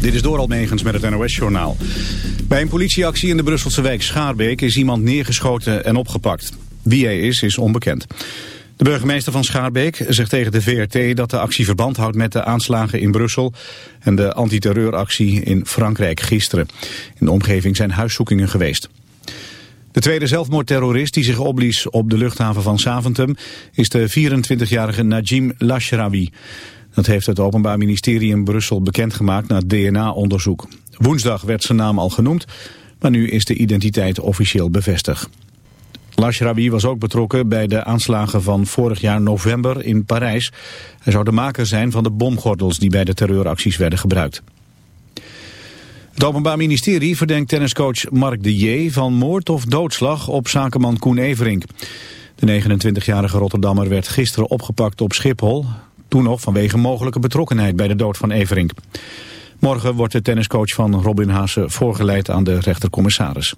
Dit is Doral Megens met het NOS-journaal. Bij een politieactie in de Brusselse wijk Schaarbeek is iemand neergeschoten en opgepakt. Wie hij is, is onbekend. De burgemeester van Schaarbeek zegt tegen de VRT dat de actie verband houdt met de aanslagen in Brussel en de antiterreuractie in Frankrijk gisteren. In de omgeving zijn huiszoekingen geweest. De tweede zelfmoordterrorist die zich opblies op de luchthaven van Saventem is de 24-jarige Najim Lashrawi. Dat heeft het Openbaar Ministerie in Brussel bekendgemaakt na DNA-onderzoek. Woensdag werd zijn naam al genoemd, maar nu is de identiteit officieel bevestigd. Lashrawi was ook betrokken bij de aanslagen van vorig jaar november in Parijs. Hij zou de maker zijn van de bomgordels die bij de terreuracties werden gebruikt. Het Openbaar Ministerie verdenkt tenniscoach Mark de J. van moord of doodslag op zakenman Koen Everink. De 29-jarige Rotterdammer werd gisteren opgepakt op Schiphol. Toen nog vanwege mogelijke betrokkenheid bij de dood van Everink. Morgen wordt de tenniscoach van Robin Haase voorgeleid aan de rechtercommissaris.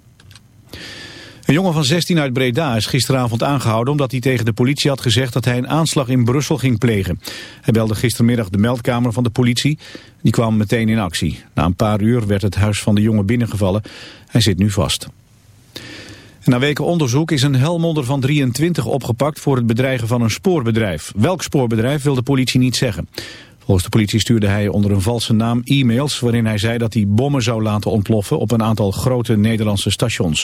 Een jongen van 16 uit Breda is gisteravond aangehouden omdat hij tegen de politie had gezegd dat hij een aanslag in Brussel ging plegen. Hij belde gistermiddag de meldkamer van de politie. Die kwam meteen in actie. Na een paar uur werd het huis van de jongen binnengevallen. Hij zit nu vast. Na weken onderzoek is een Helmonder van 23 opgepakt voor het bedreigen van een spoorbedrijf. Welk spoorbedrijf wil de politie niet zeggen. Volgens de politie stuurde hij onder een valse naam e-mails waarin hij zei dat hij bommen zou laten ontploffen op een aantal grote Nederlandse stations.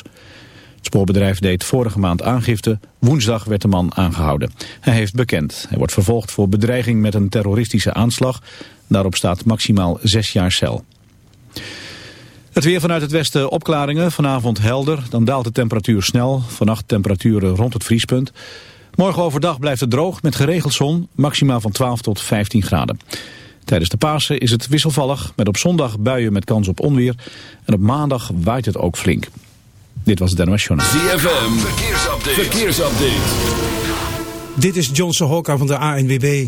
Het spoorbedrijf deed vorige maand aangifte. Woensdag werd de man aangehouden. Hij heeft bekend. Hij wordt vervolgd voor bedreiging met een terroristische aanslag. Daarop staat maximaal zes jaar cel. Het weer vanuit het westen opklaringen. Vanavond helder. Dan daalt de temperatuur snel. Vannacht temperaturen rond het vriespunt. Morgen overdag blijft het droog met geregeld zon. Maximaal van 12 tot 15 graden. Tijdens de Pasen is het wisselvallig. Met op zondag buien met kans op onweer. En op maandag waait het ook flink. Dit was het NOS. ZFM, verkeersupdate. verkeersupdate. Dit is Johnson Hokka van de ANWB.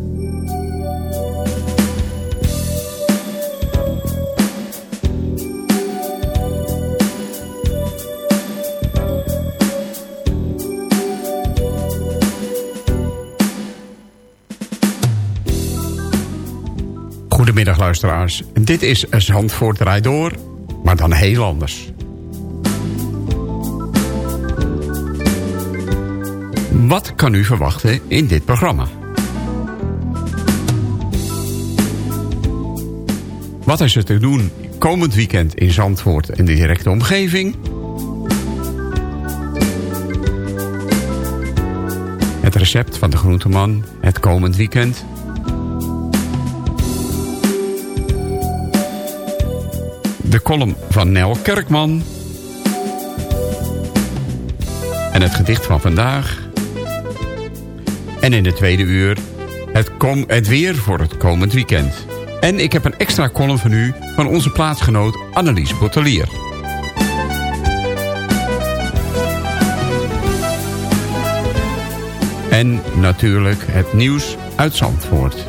Goedemiddag luisteraars. Dit is Zandvoort draait door, maar dan heel anders. Wat kan u verwachten in dit programma? Wat is er te doen komend weekend in Zandvoort en de directe omgeving? Het recept van de groenteman het komend weekend. De column van Nel Kerkman. En het gedicht van vandaag. En in de tweede uur het, kom, het weer voor het komend weekend. En ik heb een extra column van u van onze plaatsgenoot Annelies Bottelier. En natuurlijk het nieuws uit Zandvoort.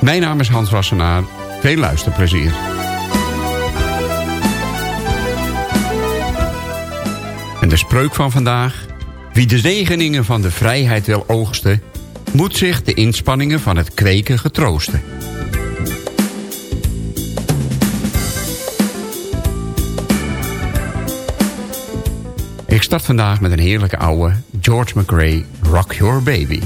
Mijn naam is Hans Wassenaar. Veel luisterplezier. En de spreuk van vandaag. Wie de zegeningen van de vrijheid wil oogsten... moet zich de inspanningen van het kweken getroosten. Ik start vandaag met een heerlijke oude George McRae Rock Your Baby.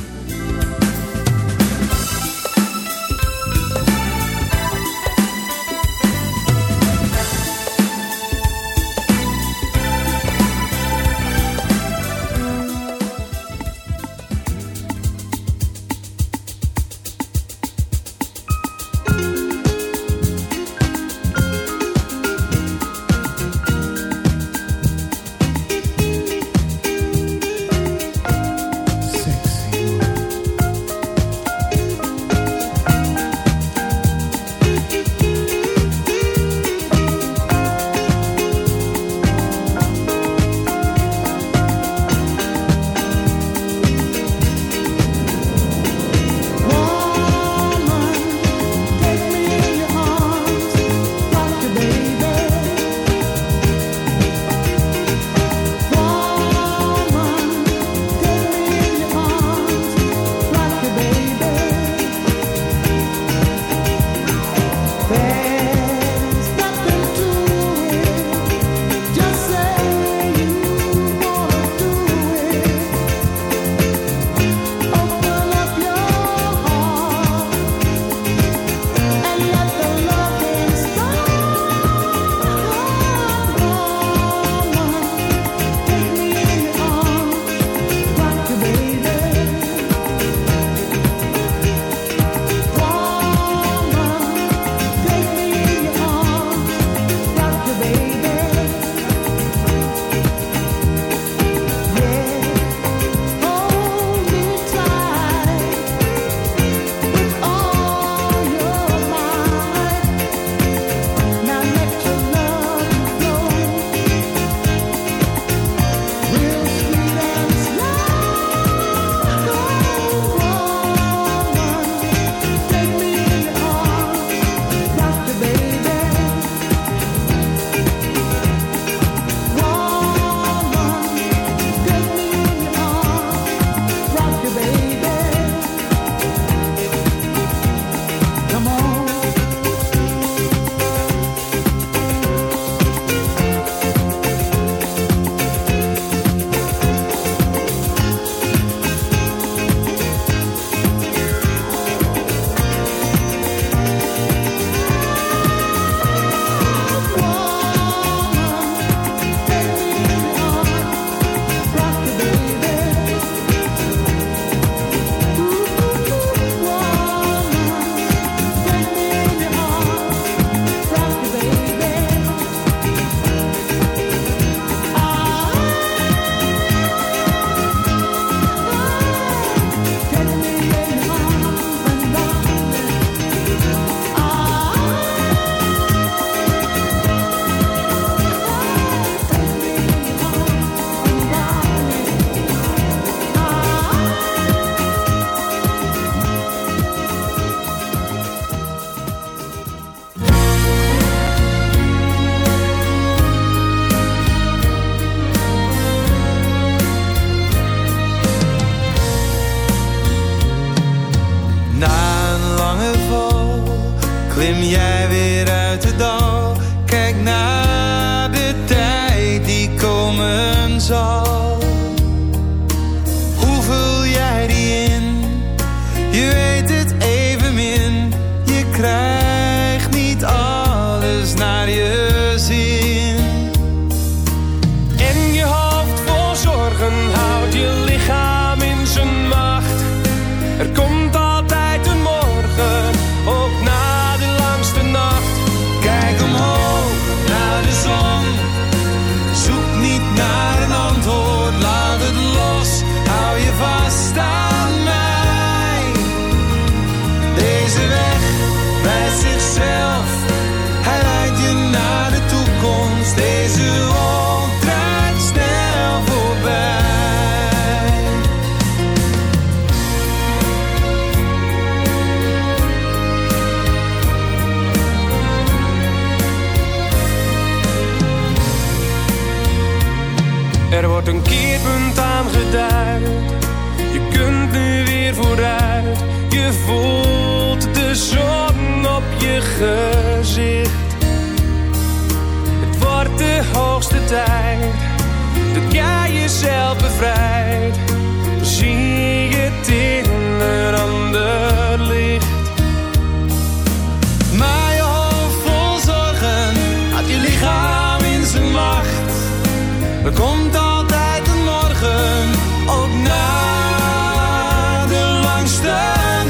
Komt altijd een morgen, ook na de langste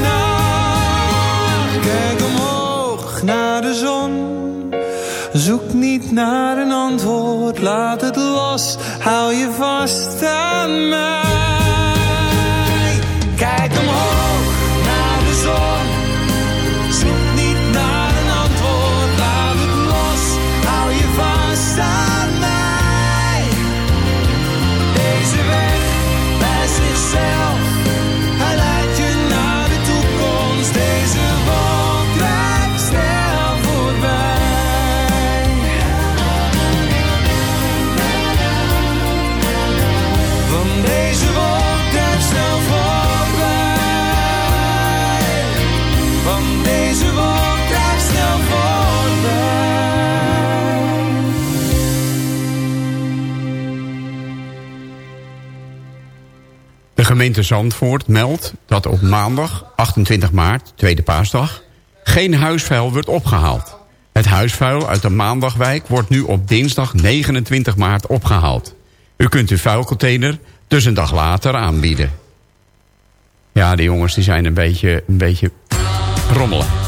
nacht. Kijk omhoog naar de zon. Zoek niet naar een antwoord, laat het los. Hou je vast aan mij. Gemeente Zandvoort meldt dat op maandag 28 maart, tweede paasdag... geen huisvuil wordt opgehaald. Het huisvuil uit de maandagwijk wordt nu op dinsdag 29 maart opgehaald. U kunt uw vuilcontainer dus een dag later aanbieden. Ja, de jongens die zijn een beetje, een beetje rommelen.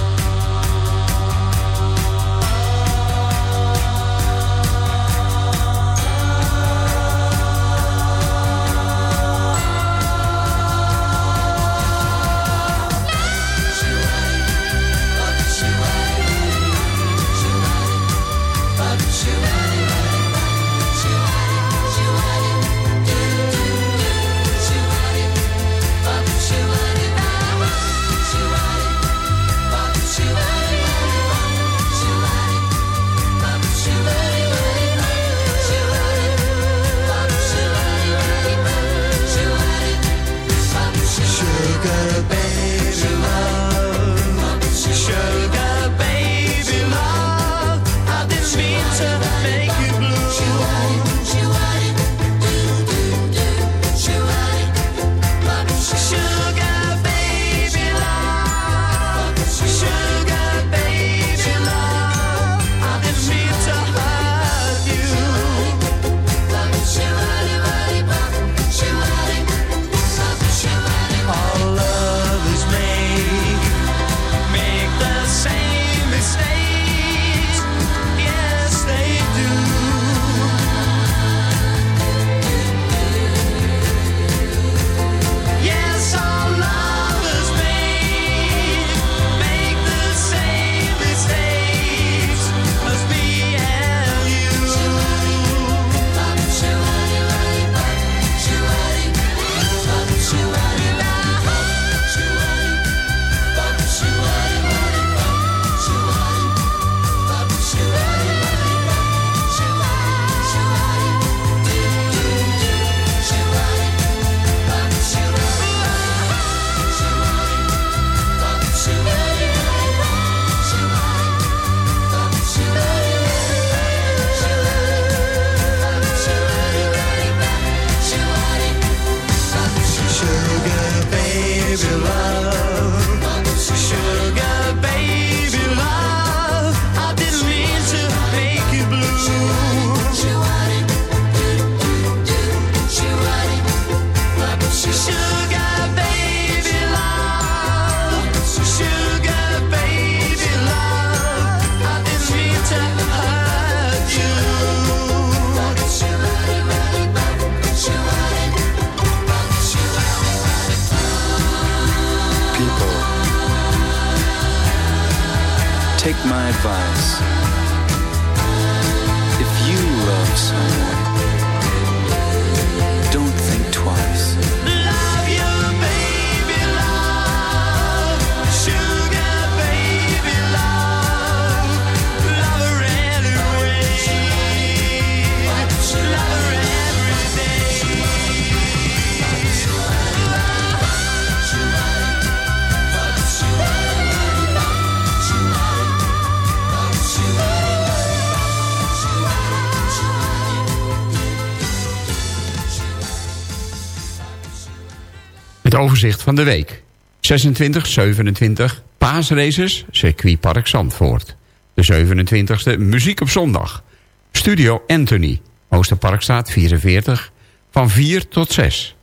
Overzicht van de week. 26, 27 paasraces, circuitpark Zandvoort. De 27e muziek op zondag. Studio Anthony, Oosterparkstraat 44, van 4 tot 6.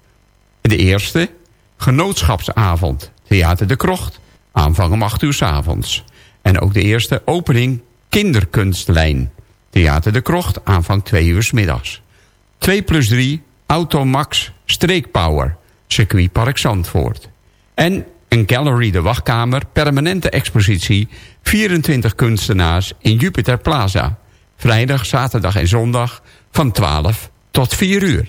De eerste, genootschapsavond, Theater de Krocht, aanvang om 8 uur s avonds. En ook de eerste opening Kinderkunstlijn, Theater de Krocht, aanvang 2 uur 's middags. 2 plus 3, Automax Streekpower, circuitpark Zandvoort. En een Gallery de Wachtkamer, permanente expositie... 24 kunstenaars in Jupiter Plaza. Vrijdag, zaterdag en zondag van 12 tot 4 uur.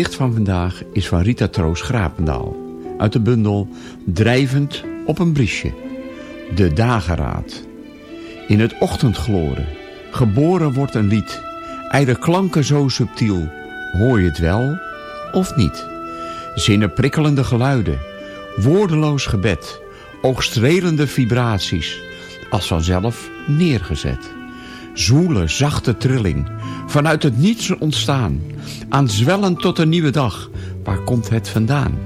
Gedicht van vandaag is van Rita Troos Grapendaal. Uit de bundel Drijvend op een briesje. De dageraad. In het ochtendgloren. Geboren wordt een lied. Eider klanken zo subtiel. Hoor je het wel of niet? Zinnen prikkelende geluiden. Woordeloos gebed. Oogstrelende vibraties. Als vanzelf neergezet. Zoele, zachte trilling. Vanuit het niets ontstaan. Aanzwellend tot een nieuwe dag. Waar komt het vandaan?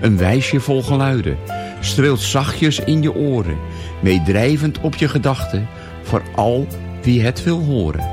Een wijsje vol geluiden. Streelt zachtjes in je oren. Meedrijvend op je gedachten. Voor al wie het wil horen.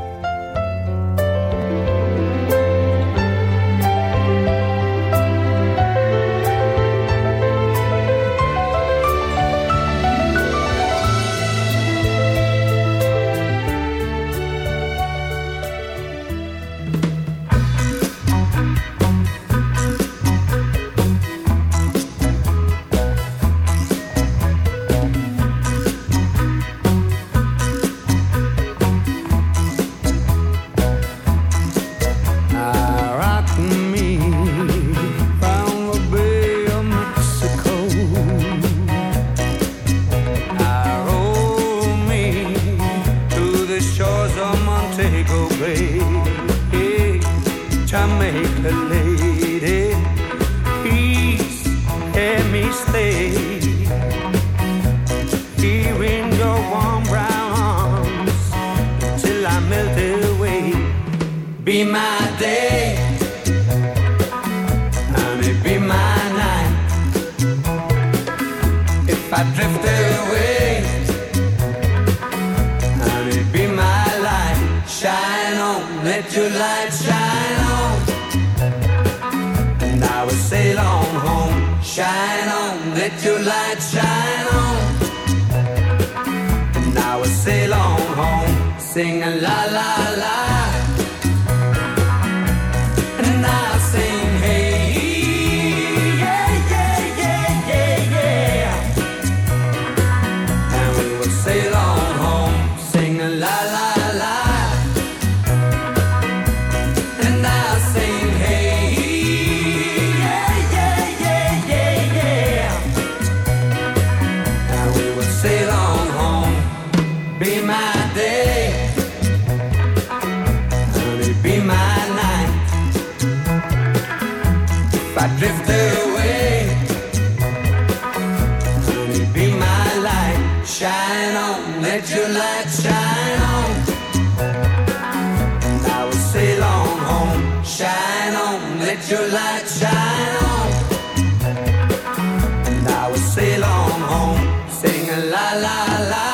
sail on home. Sing a la la la.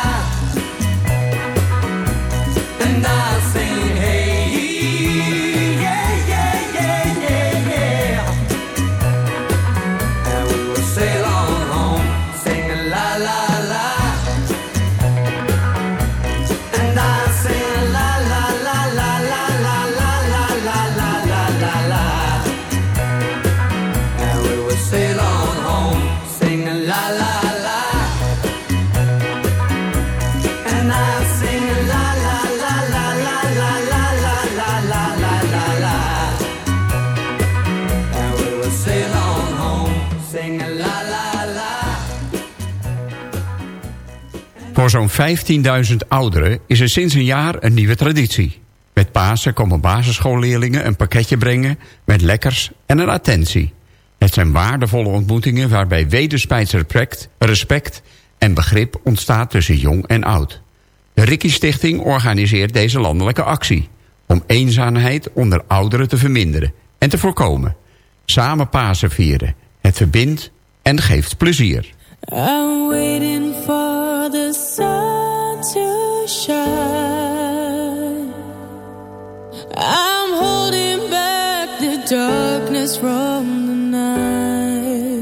Voor zo'n 15.000 ouderen is er sinds een jaar een nieuwe traditie. Met Pasen komen basisschoolleerlingen een pakketje brengen... met lekkers en een attentie. Het zijn waardevolle ontmoetingen waarbij wederzijds respect, respect en begrip ontstaat tussen jong en oud. De Rikkie Stichting organiseert deze landelijke actie... om eenzaamheid onder ouderen te verminderen en te voorkomen. Samen Pasen vieren. Het verbindt en geeft plezier. I'm waiting for the sun to shine. I'm holding back the darkness from the night.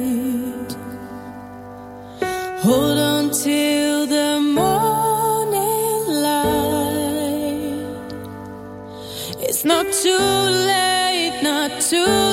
Hold on till the morning light. It's not too late, not too late.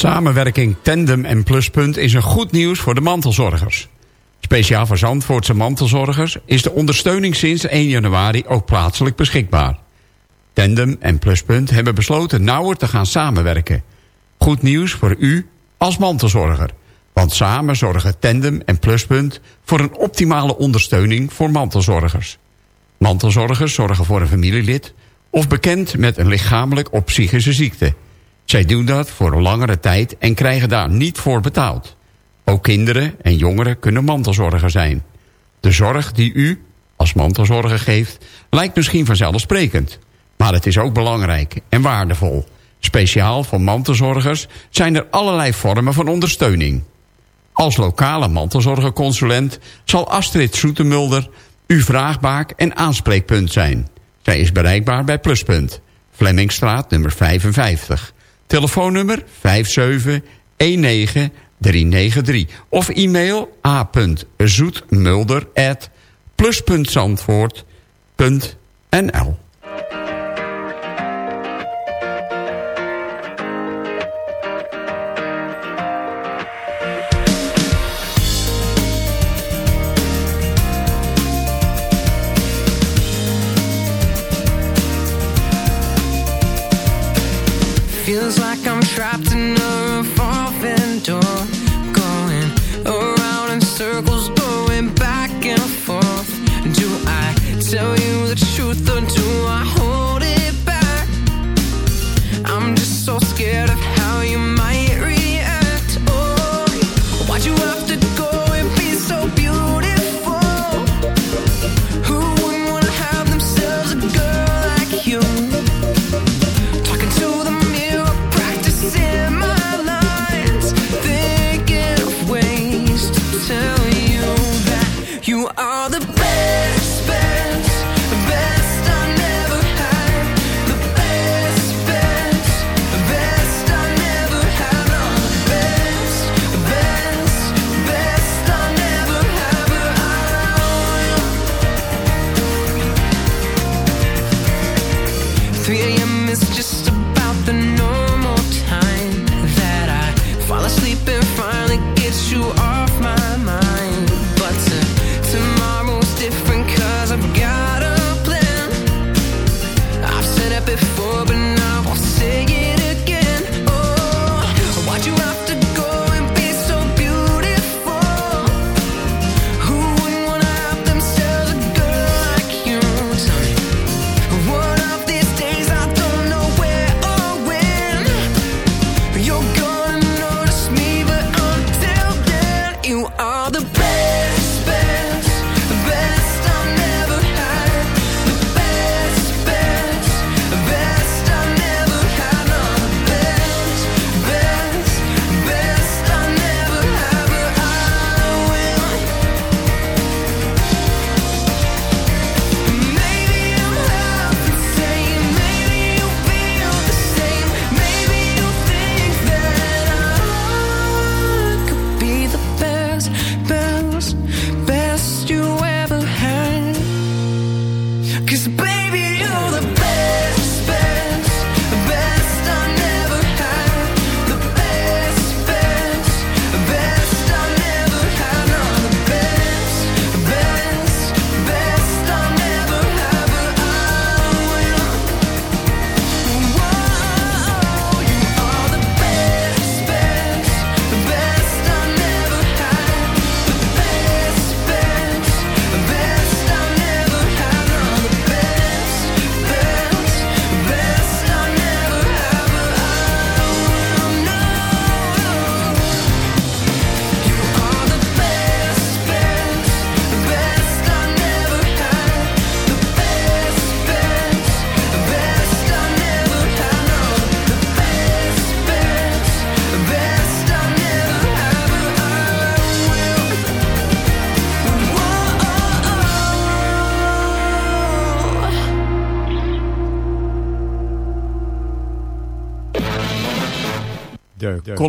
Samenwerking Tandem en Pluspunt is een goed nieuws voor de mantelzorgers. Speciaal voor Zandvoortse mantelzorgers is de ondersteuning sinds 1 januari ook plaatselijk beschikbaar. Tandem en Pluspunt hebben besloten nauwer te gaan samenwerken. Goed nieuws voor u als mantelzorger. Want samen zorgen Tandem en Pluspunt voor een optimale ondersteuning voor mantelzorgers. Mantelzorgers zorgen voor een familielid of bekend met een lichamelijk of psychische ziekte. Zij doen dat voor een langere tijd en krijgen daar niet voor betaald. Ook kinderen en jongeren kunnen mantelzorger zijn. De zorg die u als mantelzorger geeft lijkt misschien vanzelfsprekend. Maar het is ook belangrijk en waardevol. Speciaal voor mantelzorgers zijn er allerlei vormen van ondersteuning. Als lokale mantelzorgerconsulent zal Astrid Soetemulder uw vraagbaak en aanspreekpunt zijn. Zij is bereikbaar bij Pluspunt, Flemmingstraat nummer 55. Telefoonnummer 5719393 of e-mail a.zoetmulder at plus.zandvoort.nl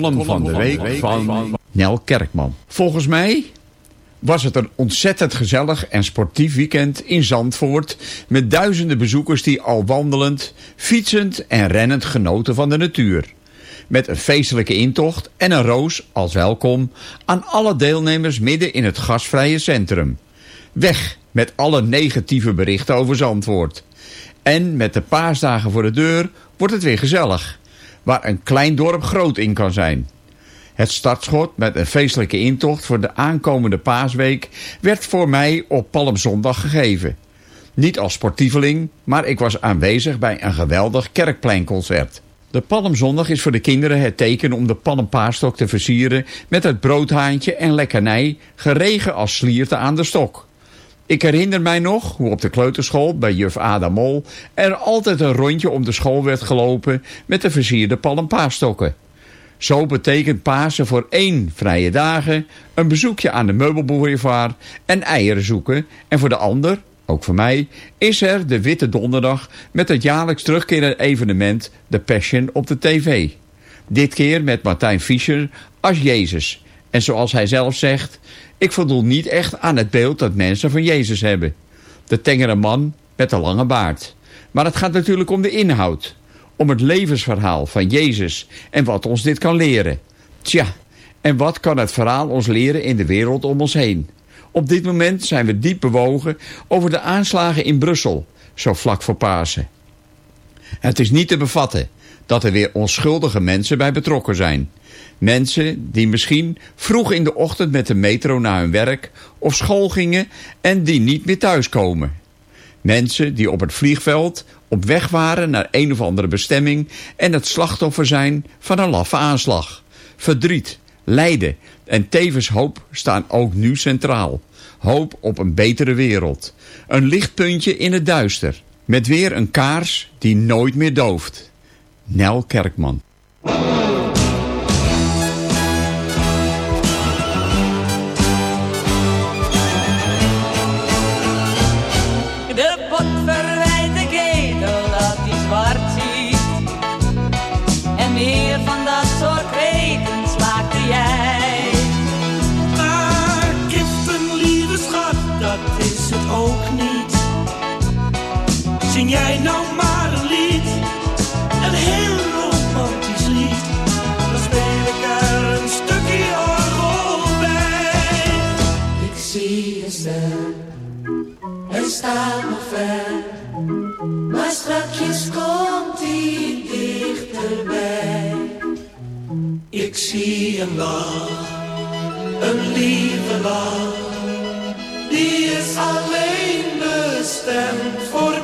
column van de week van Nel Kerkman. Volgens mij was het een ontzettend gezellig en sportief weekend in Zandvoort... met duizenden bezoekers die al wandelend, fietsend en rennend genoten van de natuur. Met een feestelijke intocht en een roos als welkom aan alle deelnemers midden in het gasvrije centrum. Weg met alle negatieve berichten over Zandvoort. En met de paasdagen voor de deur wordt het weer gezellig. Waar een klein dorp groot in kan zijn. Het startschot met een feestelijke intocht voor de aankomende paasweek werd voor mij op Palmzondag gegeven. Niet als sportieveling, maar ik was aanwezig bij een geweldig kerkpleinconcert. De Palmzondag is voor de kinderen het teken om de palmpaastok te versieren met het broodhaantje en lekkernij geregen als slierte aan de stok. Ik herinner mij nog hoe op de kleuterschool bij juf Ada Mol er altijd een rondje om de school werd gelopen met de versierde palmpaasstokken. Zo betekent Pasen voor één vrije dagen een bezoekje aan de meubelboulevard en eieren zoeken. En voor de ander, ook voor mij, is er de Witte Donderdag met het jaarlijks terugkerende evenement The Passion op de tv. Dit keer met Martijn Fischer als Jezus. En zoals hij zelf zegt, ik voldoen niet echt aan het beeld dat mensen van Jezus hebben. De tengere man met de lange baard. Maar het gaat natuurlijk om de inhoud. Om het levensverhaal van Jezus en wat ons dit kan leren. Tja, en wat kan het verhaal ons leren in de wereld om ons heen? Op dit moment zijn we diep bewogen over de aanslagen in Brussel, zo vlak voor Pasen. Het is niet te bevatten dat er weer onschuldige mensen bij betrokken zijn. Mensen die misschien vroeg in de ochtend met de metro naar hun werk of school gingen en die niet meer thuiskomen. Mensen die op het vliegveld op weg waren naar een of andere bestemming en het slachtoffer zijn van een laffe aanslag. Verdriet, lijden en tevens hoop staan ook nu centraal. Hoop op een betere wereld. Een lichtpuntje in het duister. Met weer een kaars die nooit meer dooft. Nel Kerkman. Staat nog ver. Maar strakjes komt hij dichterbij. Ik zie een lach een lieve lach, die is alleen bestemd voor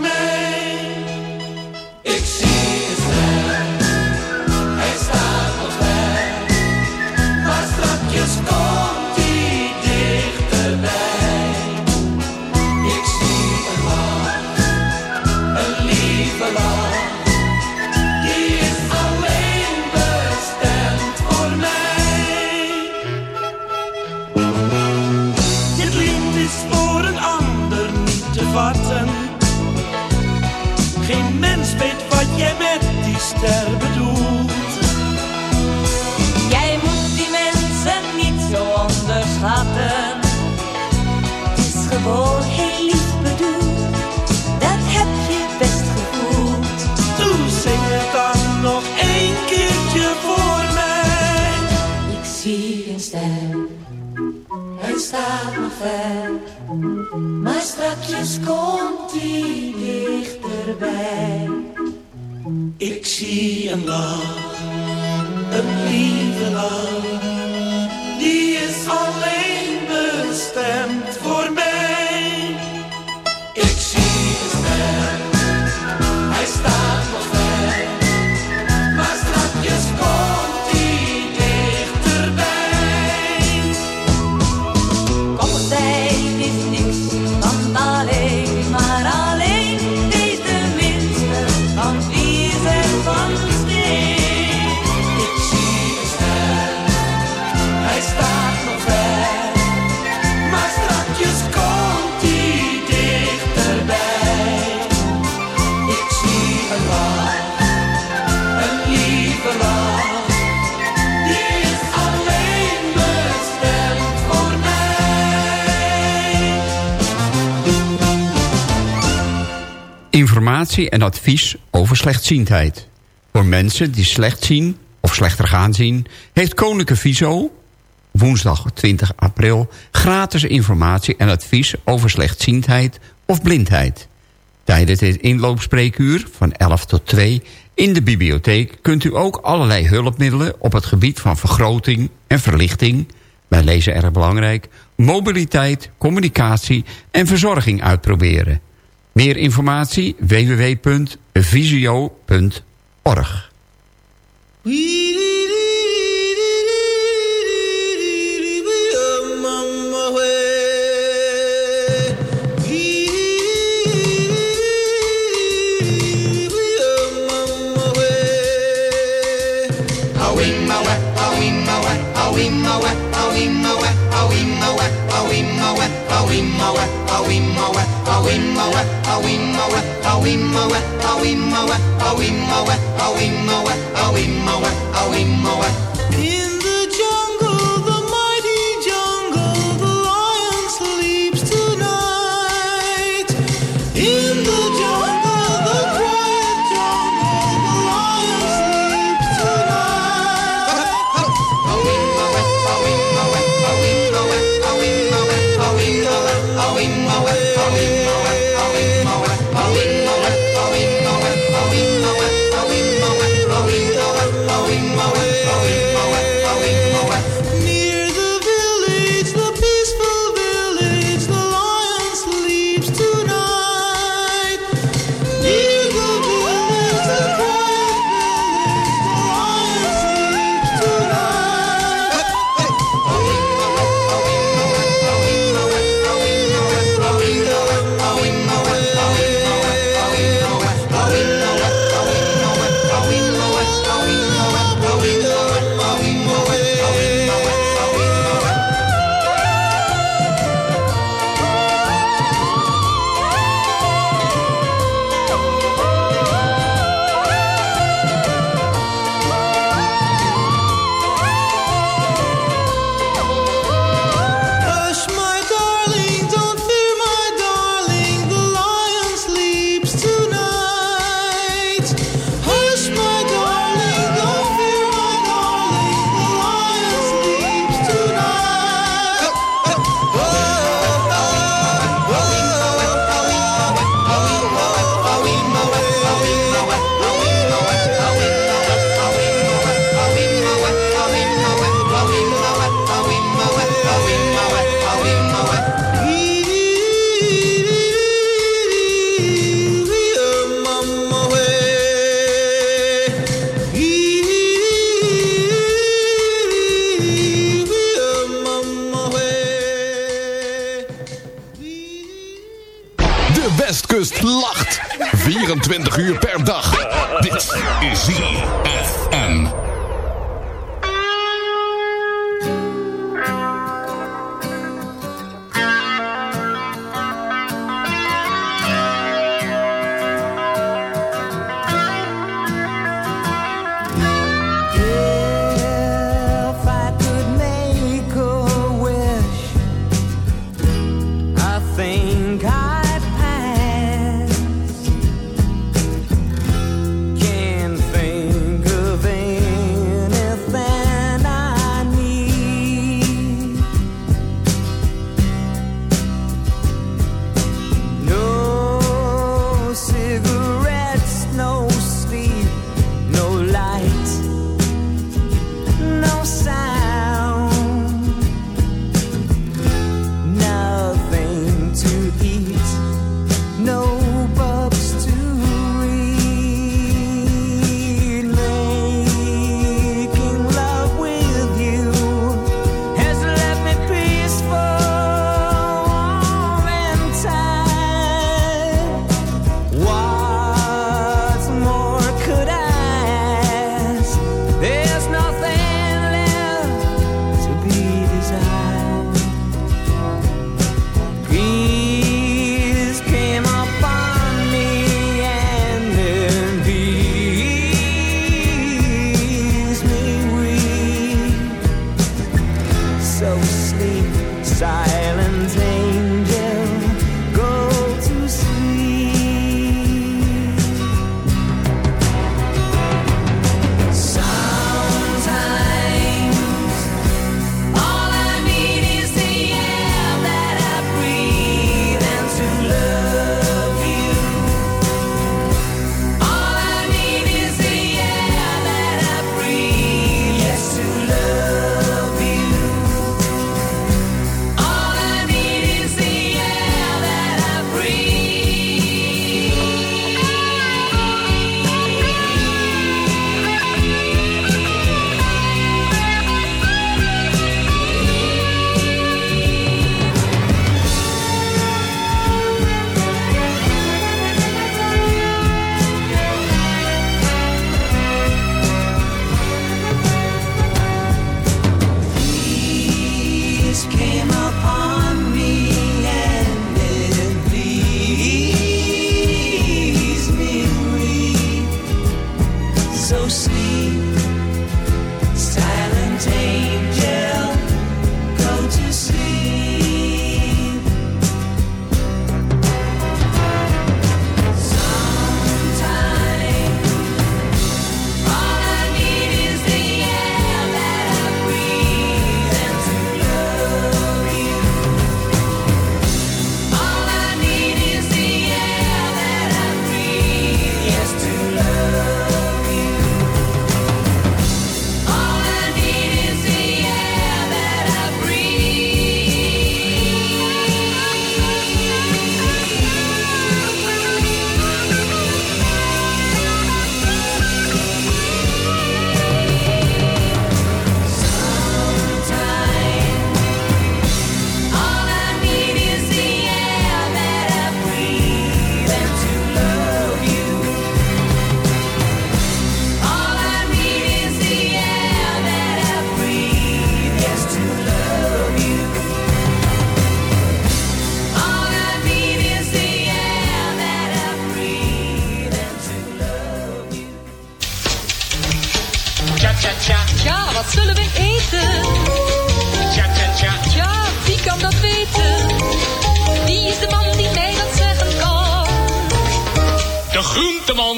Ik zie een lach, een lieve lach, die is alleen Informatie en advies over slechtziendheid. Voor mensen die slecht zien of slechter gaan zien... heeft Koninklijke Viso woensdag 20 april... gratis informatie en advies over slechtziendheid of blindheid. Tijdens dit inloopspreekuur van 11 tot 2 in de bibliotheek... kunt u ook allerlei hulpmiddelen op het gebied van vergroting en verlichting... bij lezen erg belangrijk... mobiliteit, communicatie en verzorging uitproberen. Meer informatie www.visio.org. In wat zullen we eten? Tja, tja, tja. Ja, wie kan dat weten? Wie is de man die mij dat zeggen kan? De groenteman.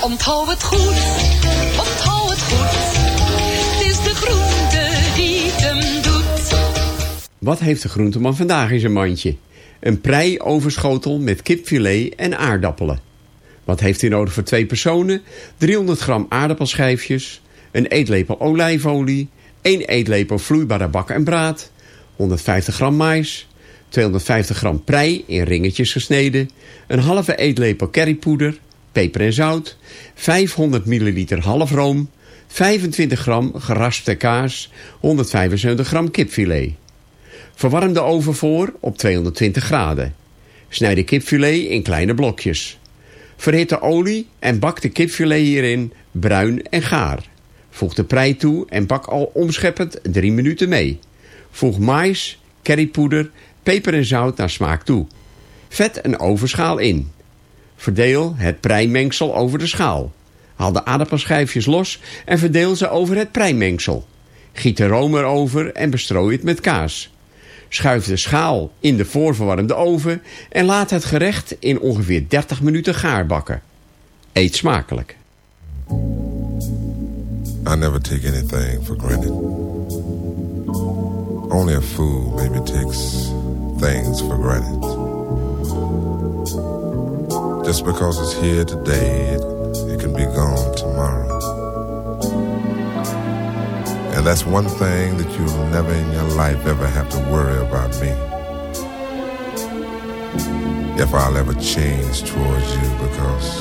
Onthoud het goed, onthoud het goed. Het is de groente die het hem doet. Wat heeft de groenteman vandaag in zijn mandje? Een prei overschotel met kipfilet en aardappelen. Wat heeft hij nodig voor twee personen? 300 gram aardappelschijfjes, een eetlepel olijfolie, 1 eetlepel vloeibare bak en braad, 150 gram mais, 250 gram prei in ringetjes gesneden, een halve eetlepel currypoeder, peper en zout, 500 milliliter halfroom, 25 gram geraspte kaas, 175 gram kipfilet. Verwarm de oven voor op 220 graden. Snijd de kipfilet in kleine blokjes. Verhit de olie en bak de kipfilet hierin bruin en gaar. Voeg de prei toe en bak al omscheppend 3 minuten mee. Voeg mais, currypoeder, peper en zout naar smaak toe. Vet een ovenschaal in. Verdeel het preimengsel over de schaal. Haal de aardappelschijfjes los en verdeel ze over het preimengsel. Giet de room erover en bestrooi het met kaas. Schuif de schaal in de voorverwarmde oven en laat het gerecht in ongeveer 30 minuten gaar bakken. Eet smakelijk. I never take anything for granted. Only a fool maybe takes things for granted. Just because it's here today, it, it can be gone tomorrow. That's one thing that you'll never in your life ever have to worry about me. If I'll ever change towards you because,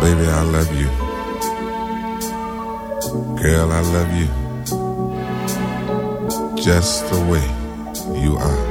baby, I love you. Girl, I love you. Just the way you are.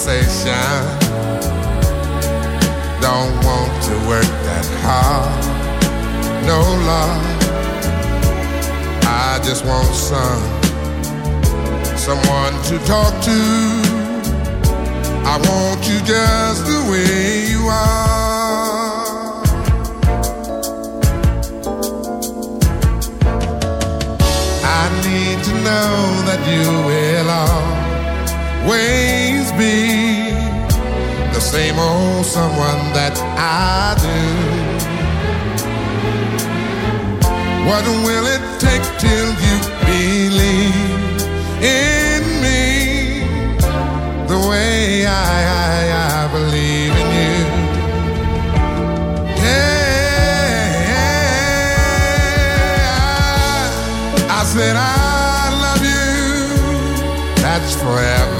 Conversation. Don't want to work that hard. No love. I just want some someone to talk to. I want you just the way you are. I need to know that you will always be the same old someone that I do. What will it take till you believe in me the way I, I, I believe in you? Yeah, I said I love you. That's forever.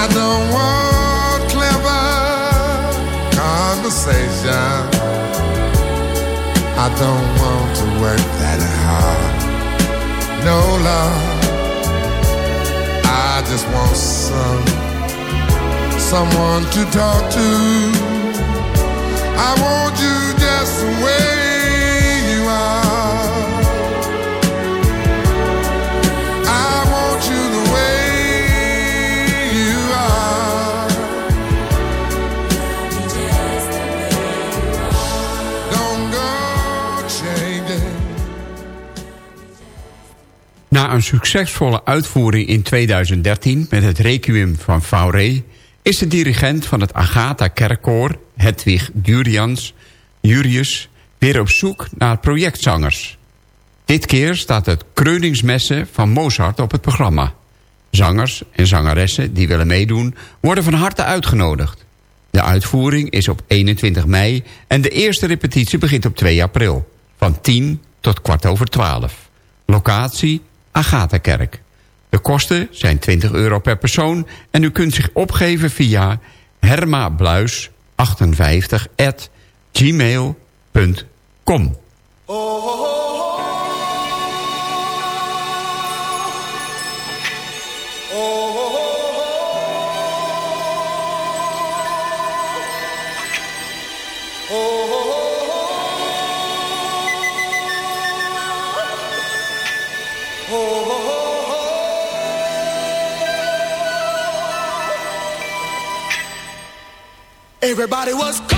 I don't want clever conversation. I don't want to work that hard. No love. I just want some someone to talk to. I want you just the way een succesvolle uitvoering in 2013 met het Requiem van Fauré... is de dirigent van het Agatha-kerkkoor, Hedwig Durians, Jurius... weer op zoek naar projectzangers. Dit keer staat het Kreuningsmessen van Mozart op het programma. Zangers en zangeressen die willen meedoen worden van harte uitgenodigd. De uitvoering is op 21 mei en de eerste repetitie begint op 2 april. Van 10 tot kwart over 12. Locatie Agatha-kerk. De kosten zijn 20 euro per persoon en u kunt zich opgeven via hermabluis58 at gmail.com. Everybody was.